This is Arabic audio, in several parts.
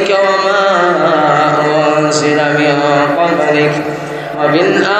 إليك وما أنزل من قبلك. وبالآخرة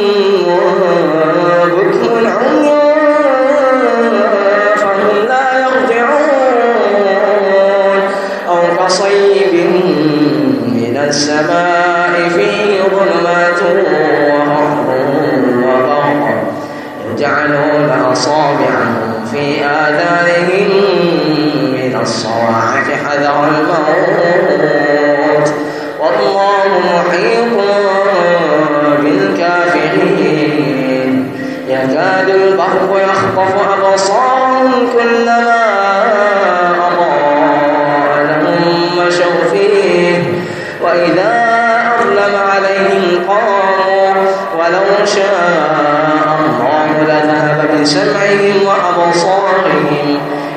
يجعلون أصابعهم في آذانهم من حذر الموت والله بالكافرين. يكاد البرق يخطف أبصارهم كلما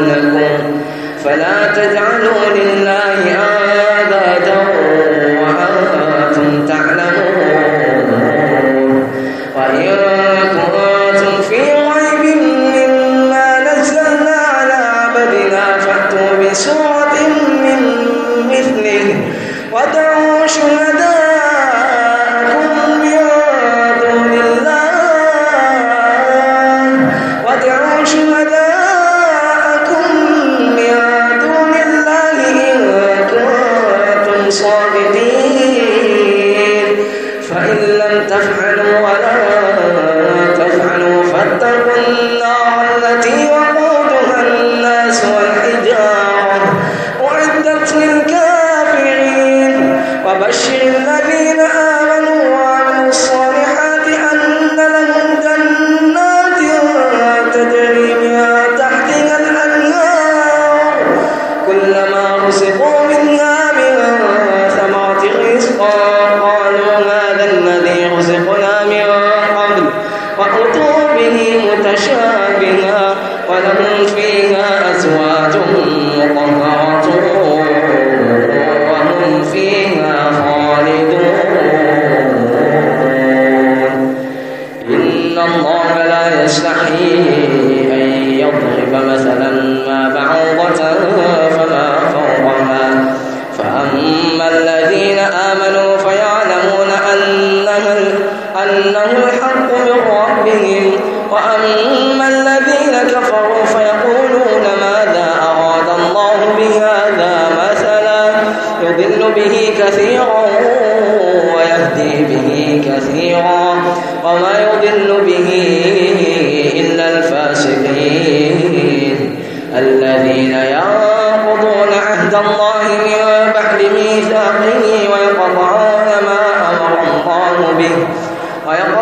لكم فلا تجعلوا لله آبادا وأنتم تعلمون. وإن كنتم في ريب مما نزلنا على عبدنا فأتوا بسورة من مثله ودعوا شهداء فإن لم تفعلوا ولا تفعلوا فاتقوا النار التي وقعوا فيها أزواج مطهرة.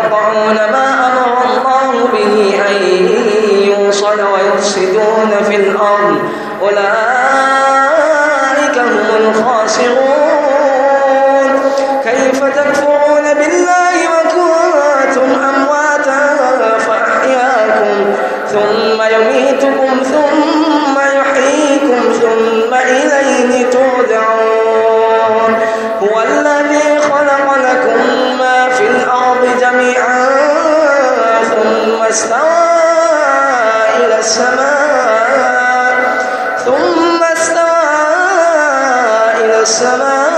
يقطعون ما أمر الله به أن يوصل ويفسدون في الأرض. أولئك هم الخاسرون. كيف تكفر السماء